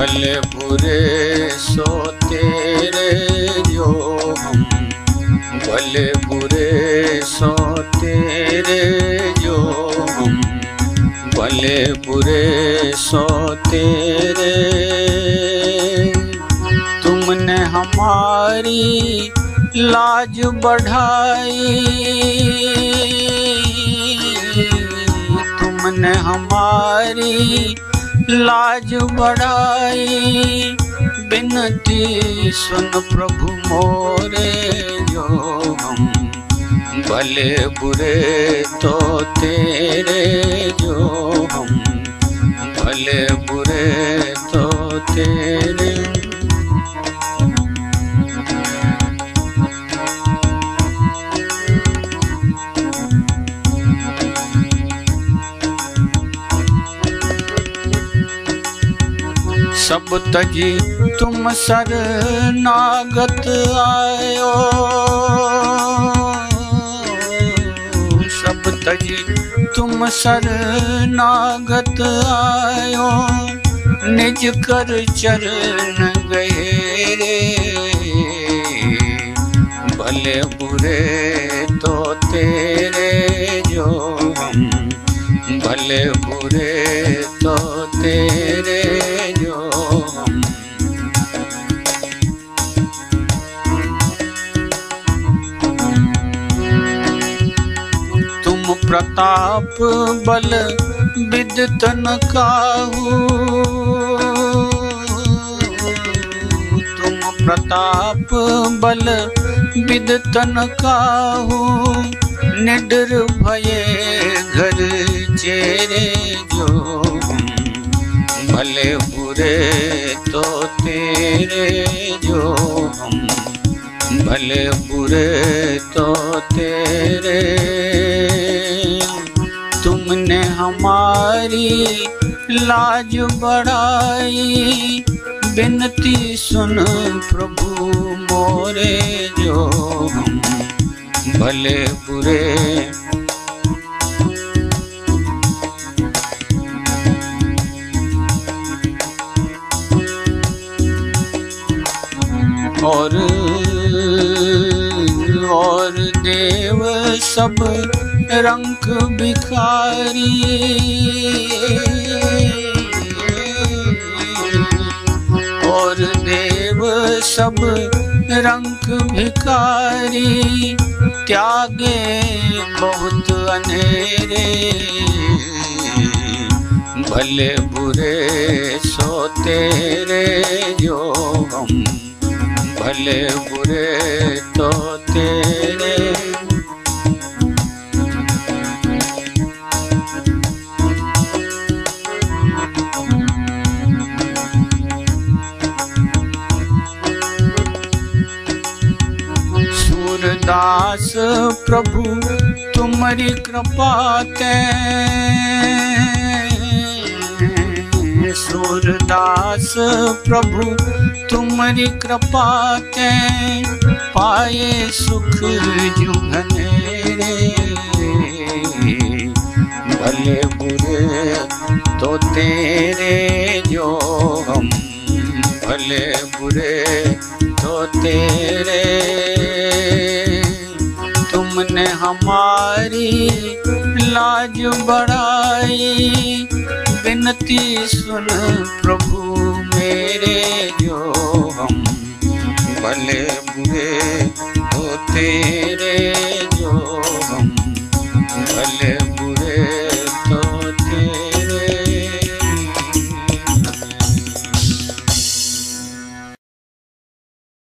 भले बुरे सो तेरे जो हम। भले बुरे सो तेरे जो हम। भले बुरे सो तेरे तुमने हमारी लाज बढ़ाई। तुमने हमारी लाज बड़ाई बिनती सुन प्रभु मोरे जो हम। भले बुरे तो तेरे सब तजी तुम सर नागत आयो। सब तजी तुम सर नागत आयो। निज कर चरण गए रे। भले बुरे प्रताप बल विदतन काहू तुम प्रताप बल विदतन काहू निडर भये घर चेरे जो। भले बुरे तो तेरे जो। हम भले बुरे तो तेरे तुमने हमारी लाज बढ़ाई। बिनती सुन प्रभु मोरे जो हम भले बुरे। और देव सब रंग भिखारी। और देव सब रंग भिखारी। त्यागे बहुत अनेरे। भले बुरे सो तेरे जो हम भले बुरे तो तेरे। सूरदास प्रभु तुम्हारी कृपा ते। सूरदास प्रभु, तुम्हारी कृपा ते पाए सुख जुगने भले बुरे तो तेरे जो हम, भले बुरे तो तेरे। तुमने हमारी लाज बढ़ाई बिनती सुन प्रभु मेरे जो हम भले बुरे हो तेरे